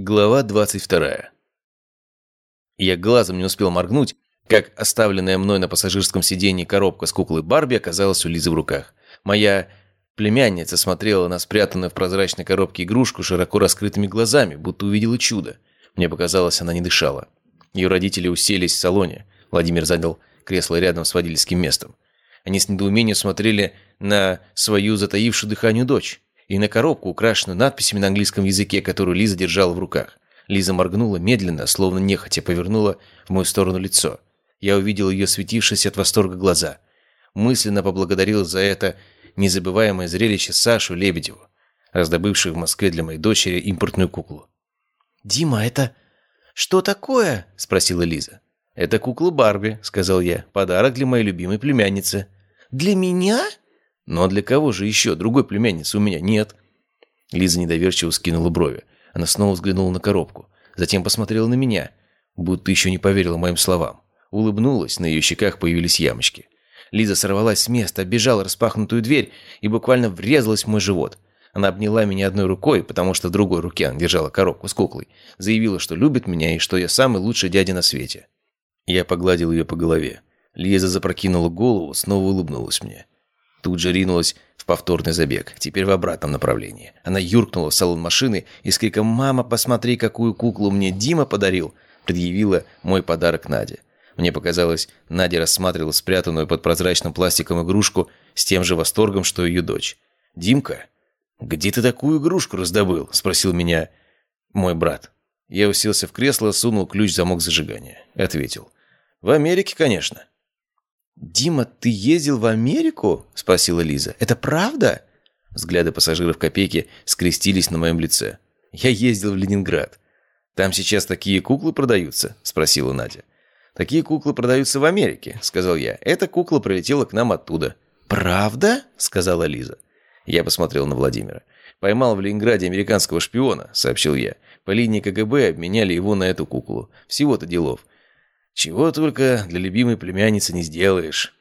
Глава 22. Я глазом не успел моргнуть, как оставленная мной на пассажирском сиденье коробка с куклой Барби оказалась у Лизы в руках. Моя племянница смотрела на спрятанную в прозрачной коробке игрушку широко раскрытыми глазами, будто увидела чудо. Мне показалось, она не дышала. Ее родители уселись в салоне. Владимир занял кресло рядом с водительским местом. Они с недоумением смотрели на свою затаившую дыхание дочь и на коробку, украшенную надписями на английском языке, которую Лиза держала в руках. Лиза моргнула медленно, словно нехотя повернула в мою сторону лицо. Я увидел ее светившиеся от восторга глаза. Мысленно поблагодарил за это незабываемое зрелище Сашу Лебедеву, раздобывшую в Москве для моей дочери импортную куклу. «Дима, это что такое?» – спросила Лиза. «Это кукла Барби», – сказал я. «Подарок для моей любимой племянницы». «Для меня?» Но для кого же еще? Другой племянницы у меня нет. Лиза недоверчиво скинула брови. Она снова взглянула на коробку. Затем посмотрела на меня, будто еще не поверила моим словам. Улыбнулась, на ее щеках появились ямочки. Лиза сорвалась с места, оббежала распахнутую дверь и буквально врезалась в мой живот. Она обняла меня одной рукой, потому что в другой руке она держала коробку с куклой. Заявила, что любит меня и что я самый лучший дядя на свете. Я погладил ее по голове. Лиза запрокинула голову, снова улыбнулась мне. Тут же ринулась в повторный забег, теперь в обратном направлении. Она юркнула в салон машины и с криком «Мама, посмотри, какую куклу мне Дима подарил!» предъявила мой подарок Наде. Мне показалось, Надя рассматривала спрятанную под прозрачным пластиком игрушку с тем же восторгом, что и ее дочь. «Димка, где ты такую игрушку раздобыл?» – спросил меня мой брат. Я уселся в кресло, сунул ключ в замок зажигания. Ответил. «В Америке, конечно». «Дима, ты ездил в Америку?» – спросила Лиза. «Это правда?» Взгляды пассажиров копейки скрестились на моем лице. «Я ездил в Ленинград. Там сейчас такие куклы продаются?» – спросила Надя. «Такие куклы продаются в Америке», – сказал я. «Эта кукла прилетела к нам оттуда». «Правда?» – сказала Лиза. Я посмотрел на Владимира. «Поймал в Ленинграде американского шпиона», – сообщил я. «По линии КГБ обменяли его на эту куклу. Всего-то делов. Чего только для любимой племянницы не сделаешь.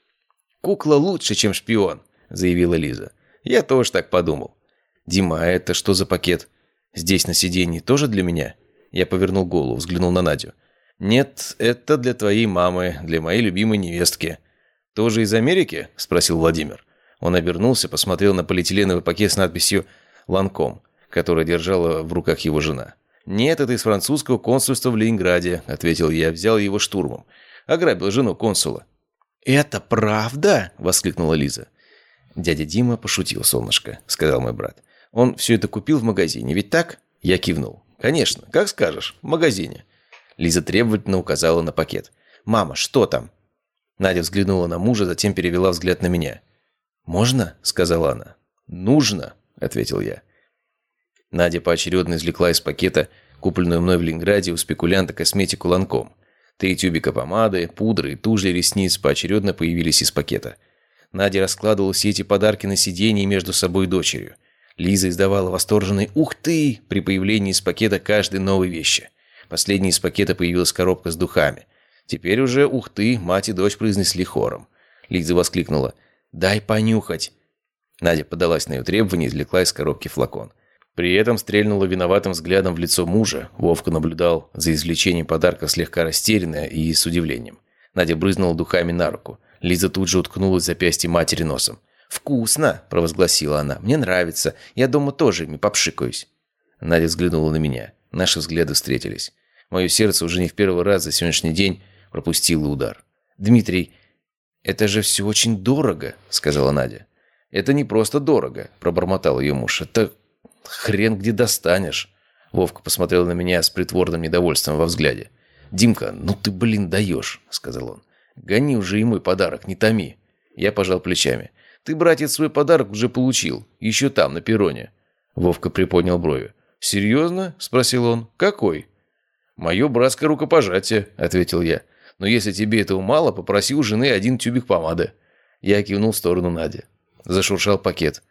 «Кукла лучше, чем шпион», — заявила Лиза. «Я тоже так подумал». «Дима, а это что за пакет? Здесь на сиденье тоже для меня?» Я повернул голову, взглянул на Надю. «Нет, это для твоей мамы, для моей любимой невестки». «Тоже из Америки?» – спросил Владимир. Он обернулся, посмотрел на полиэтиленовый пакет с надписью «Ланком», который держала в руках его жена. «Нет, это из французского консульства в Ленинграде», — ответил я, взял его штурмом. Ограбил жену консула. «Это правда?» — воскликнула Лиза. «Дядя Дима пошутил, солнышко», — сказал мой брат. «Он все это купил в магазине, ведь так?» Я кивнул. «Конечно, как скажешь, в магазине». Лиза требовательно указала на пакет. «Мама, что там?» Надя взглянула на мужа, затем перевела взгляд на меня. «Можно?» — сказала она. «Нужно», — ответил я. Надя поочередно извлекла из пакета купленную мной в Ленинграде у спекулянта косметику Ланком. Три тюбика помады, пудры и тужи ресниц поочередно появились из пакета. Надя раскладывала все эти подарки на сиденье между собой и дочерью. Лиза издавала восторженный «Ух ты!» при появлении из пакета каждой новой вещи. Последней из пакета появилась коробка с духами. Теперь уже «Ух ты!» мать и дочь произнесли хором. Лиза воскликнула «Дай понюхать!» Надя подалась на ее требование и извлекла из коробки флакон. При этом стрельнула виноватым взглядом в лицо мужа. Вовка наблюдал за извлечением подарка слегка растерянно и с удивлением. Надя брызнула духами на руку. Лиза тут же уткнулась запястье матери носом. «Вкусно!» – провозгласила она. «Мне нравится. Я дома тоже ими попшикаюсь». Надя взглянула на меня. Наши взгляды встретились. Мое сердце уже не в первый раз за сегодняшний день пропустило удар. «Дмитрий, это же все очень дорого», – сказала Надя. «Это не просто дорого», – пробормотал ее муж. «Это Хрен где достанешь. Вовка посмотрел на меня с притворным недовольством во взгляде. «Димка, ну ты, блин, даешь», — сказал он. «Гони уже и мой подарок, не томи». Я пожал плечами. «Ты, братец, свой подарок уже получил. Еще там, на перроне». Вовка приподнял брови. «Серьезно?» — спросил он. «Какой?» «Мое братское рукопожатие», — ответил я. «Но если тебе этого мало, попроси у жены один тюбик помады». Я кивнул в сторону Нади. Зашуршал пакет.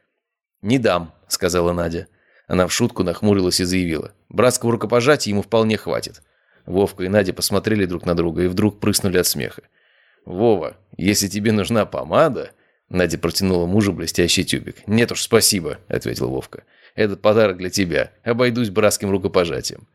«Не дам», — сказала Надя. Она в шутку нахмурилась и заявила. Братского рукопожатия ему вполне хватит. Вовка и Надя посмотрели друг на друга и вдруг прыснули от смеха. «Вова, если тебе нужна помада...» Надя протянула мужу блестящий тюбик. «Нет уж, спасибо», — ответил Вовка. «Этот подарок для тебя. Обойдусь братским рукопожатием».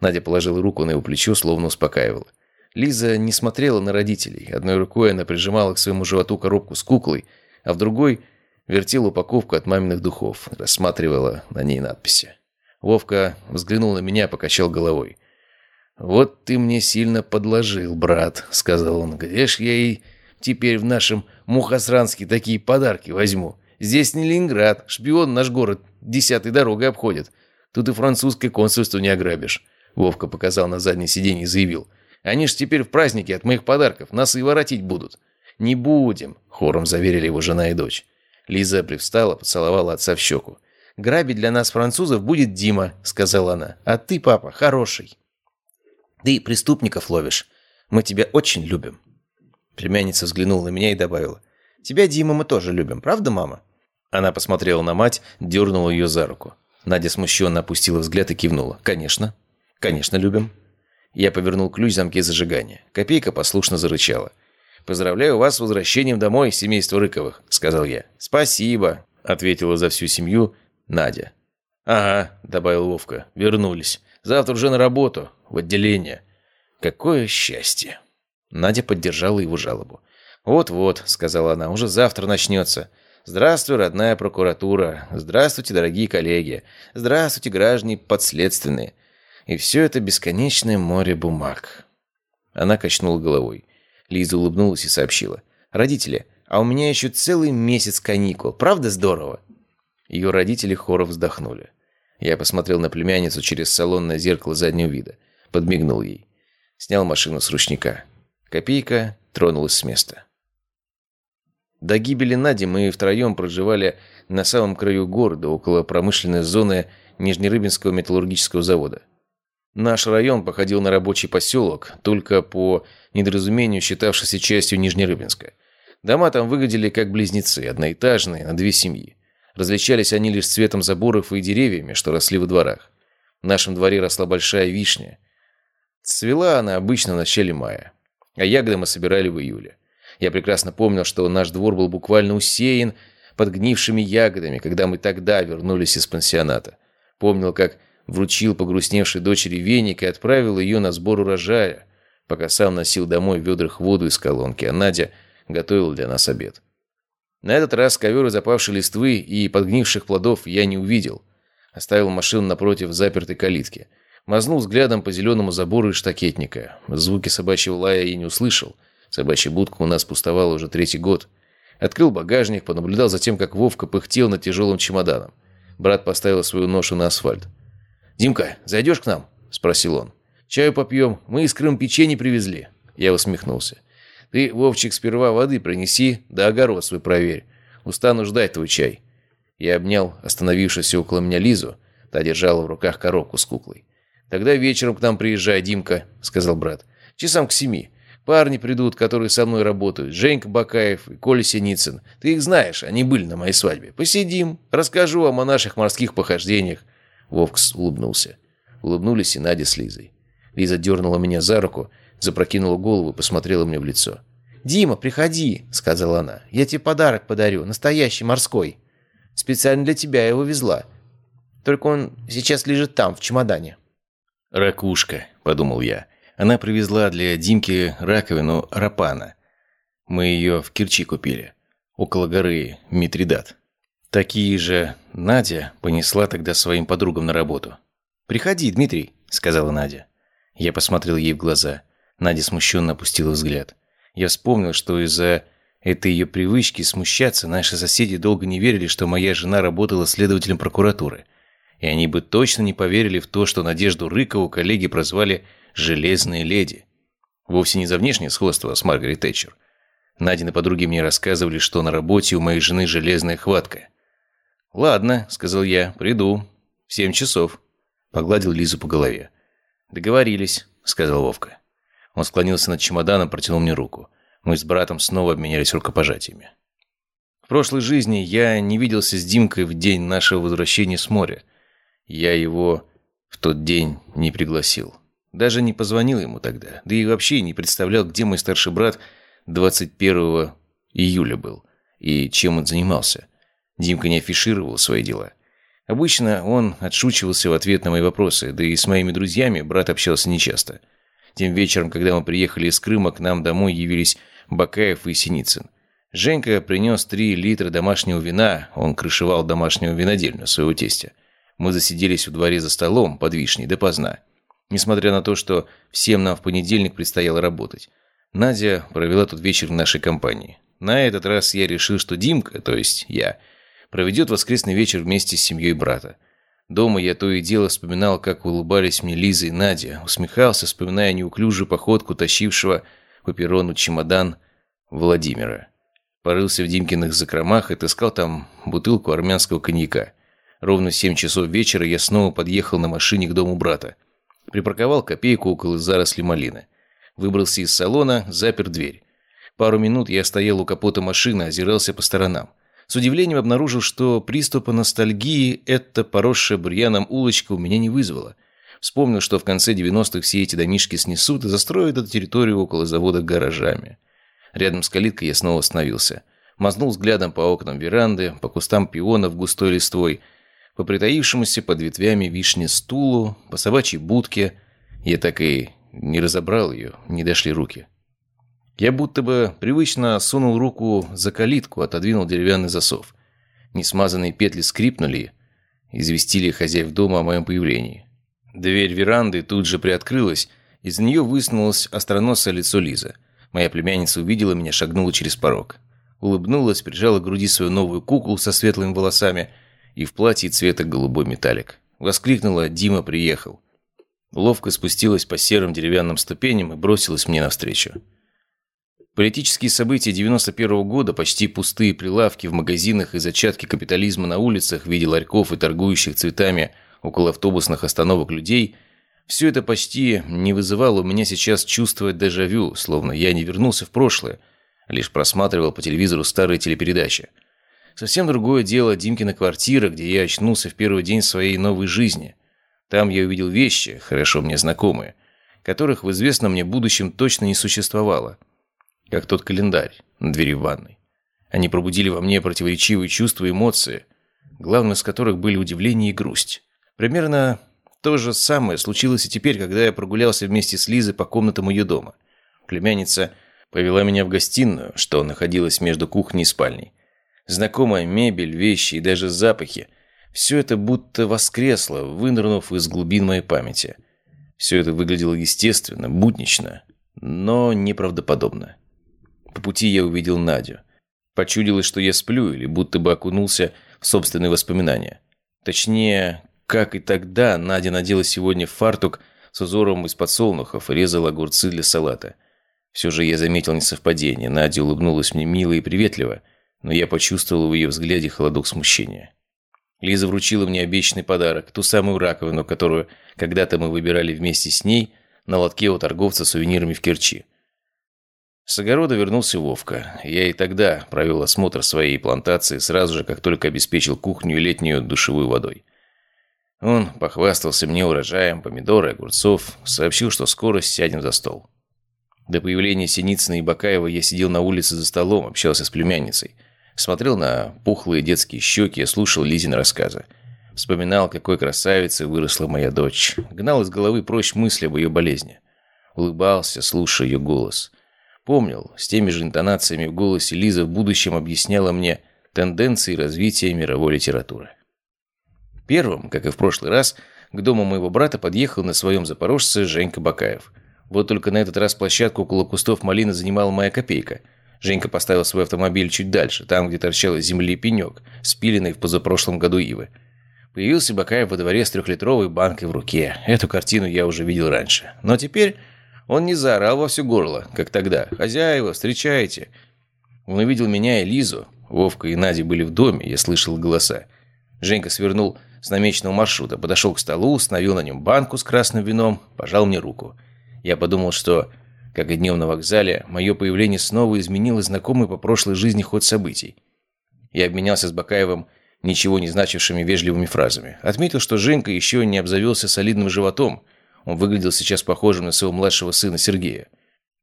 Надя положила руку на его плечо, словно успокаивала. Лиза не смотрела на родителей. Одной рукой она прижимала к своему животу коробку с куклой, а в другой вертела упаковку от маминых духов, рассматривала на ней надписи. Вовка взглянул на меня, покачал головой. «Вот ты мне сильно подложил, брат», — сказал он. «Где ж я и теперь в нашем Мухосранске такие подарки возьму? Здесь не Ленинград, шпион наш город десятой дорогой обходит. Тут и французское консульство не ограбишь». Вовка показал на заднее сиденье и заявил. «Они ж теперь в празднике от моих подарков нас и воротить будут». «Не будем», — хором заверили его жена и дочь. Лиза привстала, поцеловала отца в щеку. «Грабить для нас французов будет Дима», — сказала она. «А ты, папа, хороший». «Ты преступников ловишь. Мы тебя очень любим». Племянница взглянула на меня и добавила. «Тебя, Дима, мы тоже любим, правда, мама?» Она посмотрела на мать, дернула ее за руку. Надя смущенно опустила взгляд и кивнула. «Конечно. Конечно, любим». Я повернул ключ в замке зажигания. Копейка послушно зарычала. «Поздравляю вас с возвращением домой, семейство Рыковых», — сказал я. «Спасибо», — ответила за всю семью Надя. «Ага», — добавил Вовка, — «вернулись. Завтра уже на работу, в отделение. Какое счастье!» Надя поддержала его жалобу. «Вот-вот», — сказала она, — «уже завтра начнется. Здравствуй, родная прокуратура. Здравствуйте, дорогие коллеги. Здравствуйте, граждане подследственные. И все это бесконечное море бумаг». Она качнула головой. Лиза улыбнулась и сообщила. «Родители, а у меня еще целый месяц каникул. Правда здорово?» Ее родители хором вздохнули. Я посмотрел на племянницу через салонное зеркало заднего вида. Подмигнул ей. Снял машину с ручника. Копейка тронулась с места. До гибели Нади мы втроем проживали на самом краю города, около промышленной зоны Нижнерыбинского металлургического завода. Наш район походил на рабочий поселок, только по недоразумению считавшийся частью Нижнерыбинска. Дома там выглядели как близнецы, одноэтажные, на две семьи. Различались они лишь цветом заборов и деревьями, что росли во дворах. В нашем дворе росла большая вишня. Цвела она обычно в начале мая, а ягоды мы собирали в июле. Я прекрасно помнил, что наш двор был буквально усеян подгнившими ягодами, когда мы тогда вернулись из пансионата. Помнил, как вручил погрустневшей дочери веник и отправил ее на сбор урожая, пока сам носил домой в ведрах воду из колонки, а Надя готовила для нас обед. На этот раз ковер из опавшей листвы и подгнивших плодов я не увидел. Оставил машину напротив запертой калитки. Мазнул взглядом по зеленому забору и штакетника. Звуки собачьего лая я не услышал. Собачья будка у нас пустовала уже третий год. Открыл багажник, понаблюдал за тем, как Вовка пыхтел над тяжелым чемоданом. Брат поставил свою ношу на асфальт. «Димка, зайдешь к нам?» – спросил он. «Чаю попьем. Мы из Крым печенье привезли». Я усмехнулся. Ты, Вовчик, сперва воды принеси, да огород свой проверь. Устану ждать твой чай». Я обнял остановившуюся около меня Лизу. Та держала в руках коробку с куклой. «Тогда вечером к нам приезжай, Димка», — сказал брат. «Часам к семи. Парни придут, которые со мной работают. Женька Бакаев и Коля Синицын. Ты их знаешь, они были на моей свадьбе. Посидим, расскажу вам о наших морских похождениях». Вовкс улыбнулся. Улыбнулись и Надя с Лизой. Лиза дернула меня за руку, Запрокинула голову и посмотрела мне в лицо. «Дима, приходи», — сказала она. «Я тебе подарок подарю, настоящий, морской. Специально для тебя я его везла. Только он сейчас лежит там, в чемодане». «Ракушка», — подумал я. Она привезла для Димки раковину рапана. Мы ее в Керчи купили, около горы Митридат. Такие же Надя понесла тогда своим подругам на работу. «Приходи, Дмитрий», — сказала Надя. Я посмотрел ей в глаза. Надя смущенно опустила взгляд. Я вспомнил, что из-за этой ее привычки смущаться наши соседи долго не верили, что моя жена работала следователем прокуратуры. И они бы точно не поверили в то, что Надежду Рыкову коллеги прозвали «железные леди». Вовсе не за внешнее сходство с Маргарет Тэтчер. Надины подруги мне рассказывали, что на работе у моей жены железная хватка. «Ладно», — сказал я, — «приду. В семь часов». Погладил Лизу по голове. «Договорились», — сказал Вовка. Он склонился над чемоданом, протянул мне руку. Мы с братом снова обменялись рукопожатиями. В прошлой жизни я не виделся с Димкой в день нашего возвращения с моря. Я его в тот день не пригласил. Даже не позвонил ему тогда. Да и вообще не представлял, где мой старший брат 21 июля был. И чем он занимался. Димка не афишировал свои дела. Обычно он отшучивался в ответ на мои вопросы, да и с моими друзьями брат общался нечасто. Тем вечером, когда мы приехали из Крыма, к нам домой явились Бакаев и Синицын. Женька принес три литра домашнего вина, он крышевал домашнюю винодельню своего тестя. Мы засиделись у дворе за столом под вишней допоздна. Несмотря на то, что всем нам в понедельник предстояло работать. Надя провела тот вечер в нашей компании. На этот раз я решил, что Димка, то есть я, проведет воскресный вечер вместе с семьей брата. Дома я то и дело вспоминал, как улыбались мне Лиза и Надя, усмехался, вспоминая неуклюжую походку тащившего по перрону чемодан Владимира. Порылся в Димкиных закромах и таскал там бутылку армянского коньяка. Ровно в семь часов вечера я снова подъехал на машине к дому брата. Припарковал копейку около заросли малины. Выбрался из салона, запер дверь. Пару минут я стоял у капота машины, озирался по сторонам. С удивлением обнаружил, что приступа ностальгии эта поросшая бурьяном улочка у меня не вызвала. Вспомнил, что в конце 90-х все эти домишки снесут и застроят эту территорию около завода гаражами. Рядом с калиткой я снова остановился. Мазнул взглядом по окнам веранды, по кустам пионов густой листвой, по притаившемуся под ветвями вишни стулу, по собачьей будке. Я так и не разобрал ее, не дошли руки. Я будто бы привычно сунул руку за калитку, отодвинул деревянный засов. Несмазанные петли скрипнули, известили хозяев дома о моем появлении. Дверь веранды тут же приоткрылась, из нее высунулось остроносое лицо Лизы. Моя племянница увидела меня, шагнула через порог. Улыбнулась, прижала к груди свою новую куклу со светлыми волосами и в платье цвета голубой металлик. Воскликнула «Дима приехал». Ловко спустилась по серым деревянным ступеням и бросилась мне навстречу. Политические события 91 -го года, почти пустые прилавки в магазинах и зачатки капитализма на улицах в виде ларьков и торгующих цветами около автобусных остановок людей – все это почти не вызывало у меня сейчас чувства дежавю, словно я не вернулся в прошлое, лишь просматривал по телевизору старые телепередачи. Совсем другое дело Димкина квартира, где я очнулся в первый день своей новой жизни. Там я увидел вещи, хорошо мне знакомые, которых в известном мне будущем точно не существовало – как тот календарь на двери ванной. Они пробудили во мне противоречивые чувства и эмоции, главным из которых были удивление и грусть. Примерно то же самое случилось и теперь, когда я прогулялся вместе с Лизой по комнатам ее дома. Племянница повела меня в гостиную, что находилась между кухней и спальней. Знакомая мебель, вещи и даже запахи – все это будто воскресло, вынырнув из глубин моей памяти. Все это выглядело естественно, буднично, но неправдоподобно. По пути я увидел Надю. Почудилось, что я сплю или будто бы окунулся в собственные воспоминания. Точнее, как и тогда, Надя надела сегодня фартук с узором из подсолнухов и резала огурцы для салата. Все же я заметил несовпадение. Надя улыбнулась мне мило и приветливо, но я почувствовал в ее взгляде холодок смущения. Лиза вручила мне обещанный подарок, ту самую раковину, которую когда-то мы выбирали вместе с ней на лотке у торговца сувенирами в Керчи. С огорода вернулся Вовка. Я и тогда провел осмотр своей плантации, сразу же, как только обеспечил кухню и летнюю душевую водой. Он похвастался мне урожаем помидоры, огурцов, сообщил, что скоро сядем за стол. До появления Синицына и Бакаева я сидел на улице за столом, общался с племянницей. Смотрел на пухлые детские щеки, слушал Лизин рассказы. Вспоминал, какой красавицей выросла моя дочь. Гнал из головы прочь мысли об ее болезни. Улыбался, слушая ее голос. Помнил, с теми же интонациями в голосе Лиза в будущем объясняла мне тенденции развития мировой литературы. Первым, как и в прошлый раз, к дому моего брата подъехал на своем запорожце Женька Бакаев. Вот только на этот раз площадку около кустов малины занимала моя копейка. Женька поставил свой автомобиль чуть дальше, там, где торчал из земли пенек, спиленный в позапрошлом году ивы. Появился Бакаев во дворе с трехлитровой банкой в руке. Эту картину я уже видел раньше. Но теперь он не заорал во все горло, как тогда. «Хозяева, встречайте!» Он увидел меня и Лизу. Вовка и Надя были в доме, я слышал голоса. Женька свернул с намеченного маршрута, подошел к столу, установил на нем банку с красным вином, пожал мне руку. Я подумал, что, как и днем на вокзале, мое появление снова изменило знакомый по прошлой жизни ход событий. Я обменялся с Бакаевым ничего не значившими вежливыми фразами. Отметил, что Женька еще не обзавелся солидным животом, он выглядел сейчас похожим на своего младшего сына Сергея.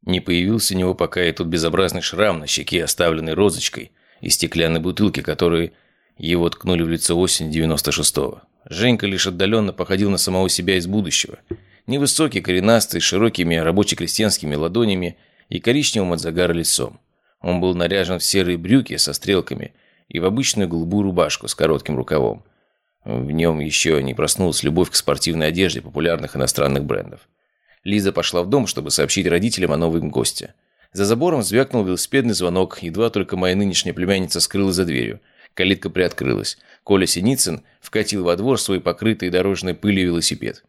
Не появился у него пока и тот безобразный шрам на щеке, оставленный розочкой, и стеклянной бутылки, которую Его ткнули в лицо осень 96-го. Женька лишь отдаленно походил на самого себя из будущего. Невысокий, коренастый, с широкими рабоче-крестьянскими ладонями и коричневым от загара лицом. Он был наряжен в серые брюки со стрелками и в обычную голубую рубашку с коротким рукавом. В нем еще не проснулась любовь к спортивной одежде популярных иностранных брендов. Лиза пошла в дом, чтобы сообщить родителям о новом госте. За забором звякнул велосипедный звонок, едва только моя нынешняя племянница скрылась за дверью. Калитка приоткрылась. Коля Синицын вкатил во двор свой покрытый дорожной пылью велосипед.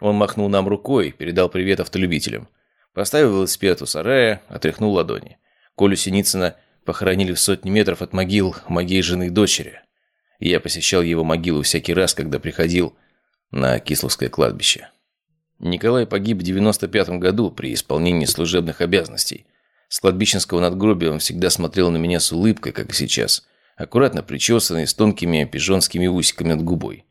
Он махнул нам рукой, передал привет автолюбителям. Поставил велосипед у сарая, отряхнул ладони. Колю Синицына похоронили в сотни метров от могил моей жены и дочери. Я посещал его могилу всякий раз, когда приходил на Кисловское кладбище. Николай погиб в 95 году при исполнении служебных обязанностей. С кладбищенского надгробия он всегда смотрел на меня с улыбкой, как и сейчас – аккуратно причесанный, с тонкими пижонскими усиками над губой.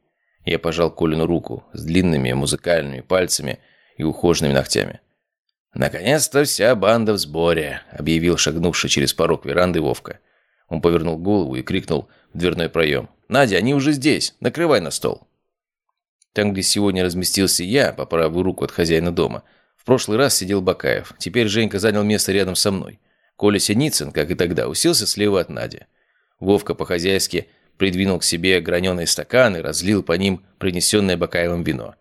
Я пожал Колину руку с длинными музыкальными пальцами и ухоженными ногтями. «Наконец-то вся банда в сборе», — объявил шагнувший через порог веранды Вовка. Он повернул голову и крикнул дверной проем. «Надя, они уже здесь! Накрывай на стол!» Там, где сегодня разместился я, по правую руку от хозяина дома, в прошлый раз сидел Бакаев. Теперь Женька занял место рядом со мной. Коля Синицын, как и тогда, уселся слева от Нади. Вовка по-хозяйски придвинул к себе граненые стаканы, разлил по ним принесенное Бакаевым вино.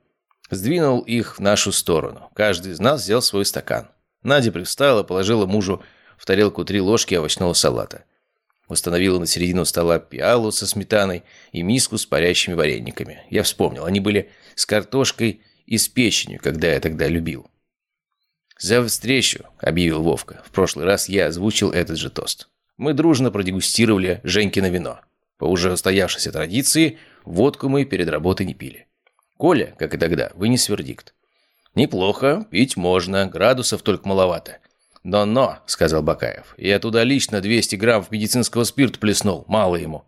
Сдвинул их в нашу сторону. Каждый из нас взял свой стакан. Надя привстала, положила мужу в тарелку три ложки овощного салата. Установила на середину стола пиалу со сметаной и миску с парящими варениками. Я вспомнил, они были с картошкой и с печенью, когда я тогда любил. «За встречу», — объявил Вовка. В прошлый раз я озвучил этот же тост мы дружно продегустировали Женькино вино. По уже устоявшейся традиции, водку мы перед работой не пили. Коля, как и тогда, вынес вердикт. «Неплохо, пить можно, градусов только маловато». «Но-но», — сказал Бакаев, — «я туда лично 200 граммов медицинского спирта плеснул, мало ему».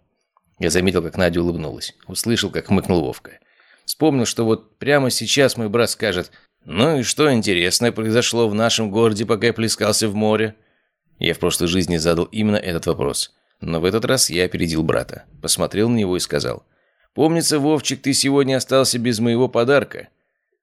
Я заметил, как Надя улыбнулась. Услышал, как хмыкнул Вовка. Вспомнил, что вот прямо сейчас мой брат скажет, «Ну и что интересное произошло в нашем городе, пока я плескался в море?» Я в прошлой жизни задал именно этот вопрос. Но в этот раз я опередил брата. Посмотрел на него и сказал. «Помнится, Вовчик, ты сегодня остался без моего подарка».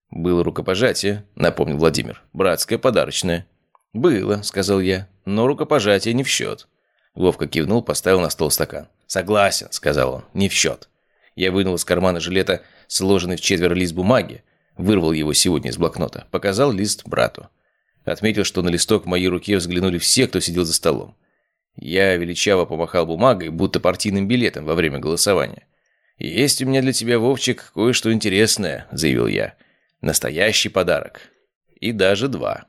«Было рукопожатие», — напомнил Владимир. «Братское подарочное». «Было», — сказал я. «Но рукопожатие не в счет». Вовка кивнул, поставил на стол стакан. «Согласен», — сказал он. «Не в счет». Я вынул из кармана жилета сложенный в четверо лист бумаги, вырвал его сегодня из блокнота, показал лист брату. Отметил, что на листок в моей руке взглянули все, кто сидел за столом. Я величаво помахал бумагой, будто партийным билетом во время голосования. «Есть у меня для тебя, Вовчик, кое-что интересное», — заявил я. «Настоящий подарок. И даже два».